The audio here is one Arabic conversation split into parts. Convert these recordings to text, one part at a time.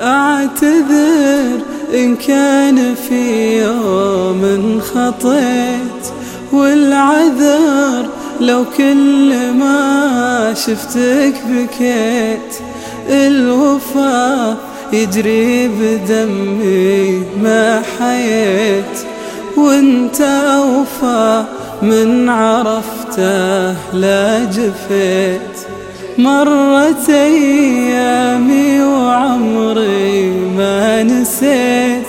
أعتذر إن كان في يوم خطيت والعذر لو كل ما شفتك بكيت. الوفا يجري بدمي ما حييت وانت أوفى من عرفته لا جفيت. مرت أيامي وعمري نسيت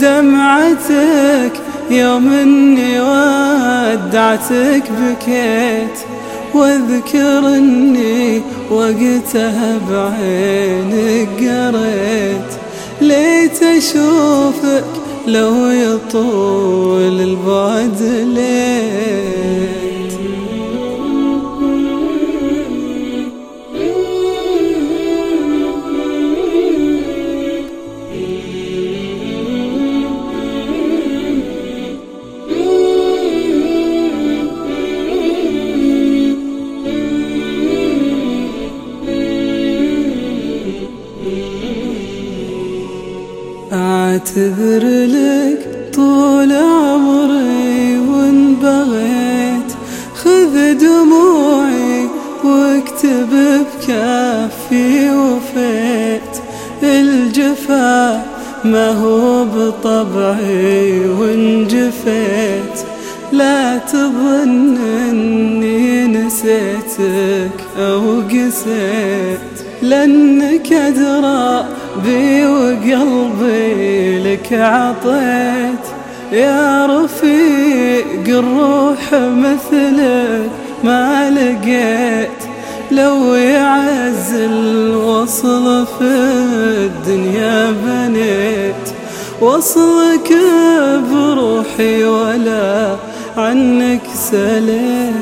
دمعتك يوم اني ودعتك بكيت واذكر اني وقتها بعينك قريت. ليت أشوفك لو يطول البعد ليت. أعتذر لك طول عمري وان بغيت خذ دموعي واكتب بكافي وفيت. الجفا ما هو بطبعي وان جفيت لا تظن إني نسيتك أو قسيت. لانك ادرى بي وقلبي لك عطيت. يا رفيق الروح مثلك ما لقيت. لو يعز الوصل في الدنيا بنيت. وصلك بروحي ولا عنك سليت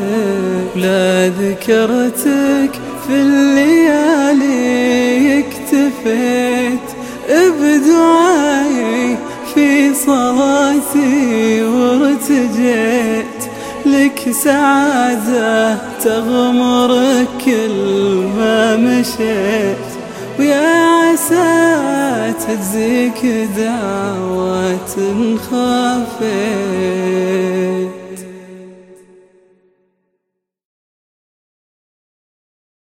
لا ذكرتك في الليالي اكتفيت بدعائي في صلاتي وارتجيت لك سعادة تغمر كل ما مشيت. ويا عسى تجزيك دعوات خافيت